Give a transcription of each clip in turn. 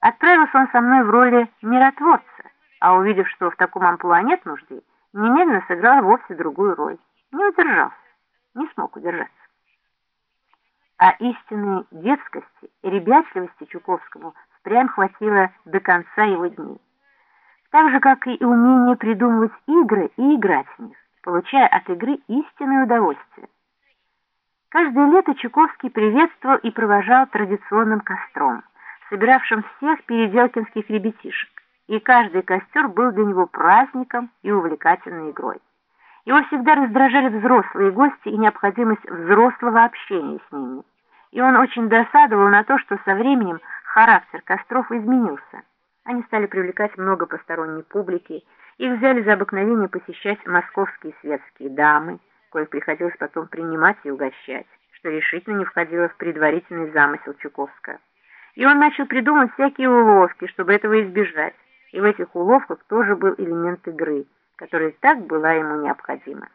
Отправился он со мной в роли миротворца, а увидев, что в таком амплуа нет нужды, немедленно сыграл вовсе другую роль. Не удержался, не смог удержаться. А истинной детскости и ребячливости Чуковскому впрямь хватило до конца его дней. Так же, как и умение придумывать игры и играть в них, получая от игры истинное удовольствие. Каждое лето Чуковский приветствовал и провожал традиционным костром, собиравшим всех переделкинских ребятишек, и каждый костер был для него праздником и увлекательной игрой. Его всегда раздражали взрослые гости и необходимость взрослого общения с ними, и он очень досадовал на то, что со временем характер костров изменился. Они стали привлекать много посторонней публики, их взяли за обыкновение посещать московские светские дамы, коих приходилось потом принимать и угощать, что решительно не входило в предварительный замысел Чуковского. И он начал придумывать всякие уловки, чтобы этого избежать, и в этих уловках тоже был элемент игры, который так была ему необходима.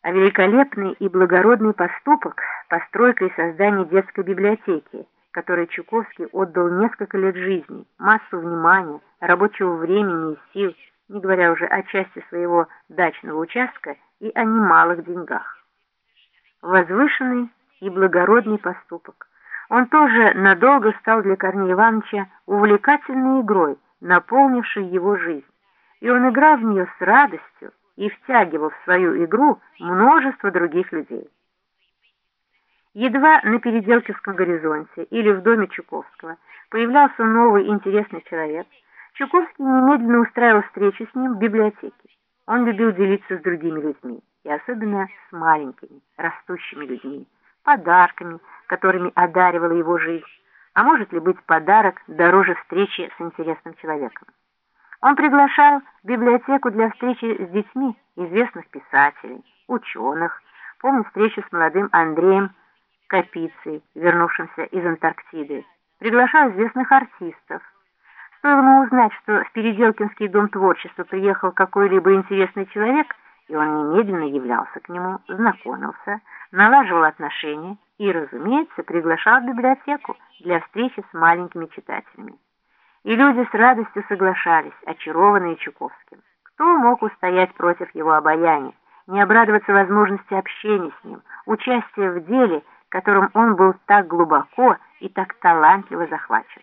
А великолепный и благородный поступок – постройка и создание детской библиотеки, которой Чуковский отдал несколько лет жизни, массу внимания, рабочего времени и сил, не говоря уже о части своего дачного участка и о немалых деньгах. Возвышенный и благородный поступок. Он тоже надолго стал для Корнея Ивановича увлекательной игрой, наполнившей его жизнь, и он играл в нее с радостью и втягивал в свою игру множество других людей. Едва на Переделкинском горизонте или в доме Чуковского появлялся новый интересный человек, Чуковский немедленно устраивал встречу с ним в библиотеке. Он любил делиться с другими людьми, и особенно с маленькими, растущими людьми, подарками, которыми одаривала его жизнь, а может ли быть подарок дороже встречи с интересным человеком. Он приглашал в библиотеку для встречи с детьми известных писателей, ученых, помню встречу с молодым Андреем Капицей, вернувшимся из Антарктиды, приглашал известных артистов. Стоило ему узнать, что в Переделкинский дом творчества приехал какой-либо интересный человек, и он немедленно являлся к нему, знакомился, налаживал отношения и, разумеется, приглашал в библиотеку для встречи с маленькими читателями. И люди с радостью соглашались, очарованные Чуковским. Кто мог устоять против его обаяния, не обрадоваться возможности общения с ним, участия в деле, которым он был так глубоко и так талантливо захвачен.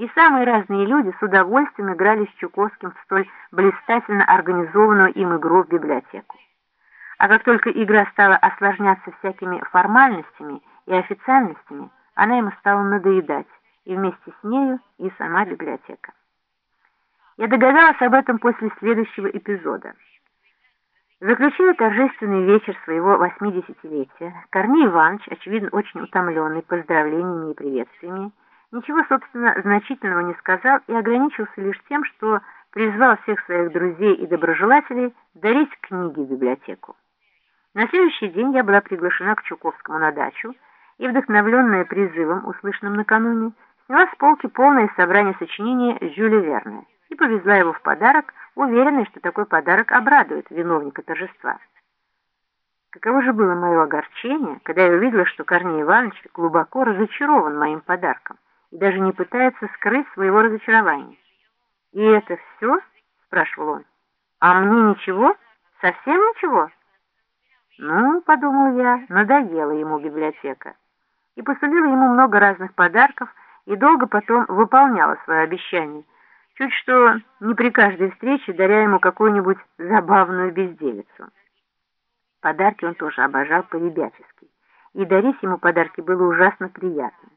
И самые разные люди с удовольствием играли с Чуковским в столь блистательно организованную им игру в библиотеку. А как только игра стала осложняться всякими формальностями и официальностями, она ему стала надоедать, и вместе с нею и сама библиотека. Я догадалась об этом после следующего эпизода. Заключая торжественный вечер своего восьмидесятилетия, Корней Иванович, очевидно очень утомленный поздравлениями и приветствиями, ничего, собственно, значительного не сказал и ограничился лишь тем, что призвал всех своих друзей и доброжелателей дарить книги в библиотеку. На следующий день я была приглашена к Чуковскому на дачу и, вдохновленная призывом, услышанным накануне, сняла с полки полное собрание сочинения Жюля Верна и повезла его в подарок уверенный, что такой подарок обрадует виновника торжества. Каково же было мое огорчение, когда я увидела, что Корней Иванович глубоко разочарован моим подарком и даже не пытается скрыть своего разочарования. «И это все?» — спрашивал он. «А мне ничего? Совсем ничего?» «Ну, — подумал я, — надоела ему библиотека» и посулила ему много разных подарков и долго потом выполняла свое обещание — Чуть что не при каждой встрече даря ему какую-нибудь забавную безделицу. Подарки он тоже обожал по-ребячески, и дарить ему подарки было ужасно приятно.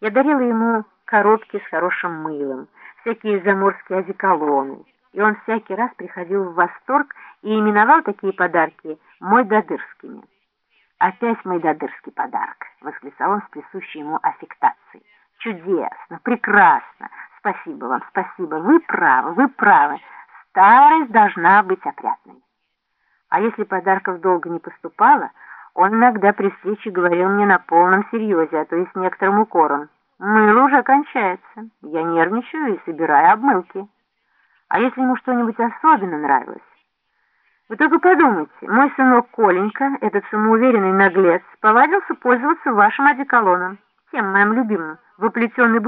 Я дарила ему коробки с хорошим мылом, всякие заморские одеколоны, и он всякий раз приходил в восторг и именовал такие подарки «мой-додырскими». «Опять мой додырский подарок!» — восклицал он с присущей ему аффектацией. «Чудесно! Прекрасно! Спасибо вам, спасибо. Вы правы, вы правы. Старость должна быть опрятной. А если подарков долго не поступало, он иногда при встрече говорил мне на полном серьезе, а то и с некоторым укором. Мыло уже кончается. Я нервничаю и собираю обмылки. А если ему что-нибудь особенно нравилось? Вы только подумайте, мой сынок Коленька, этот самоуверенный наглец, повадился пользоваться вашим одеколоном, тем моим любимым, в оплетенной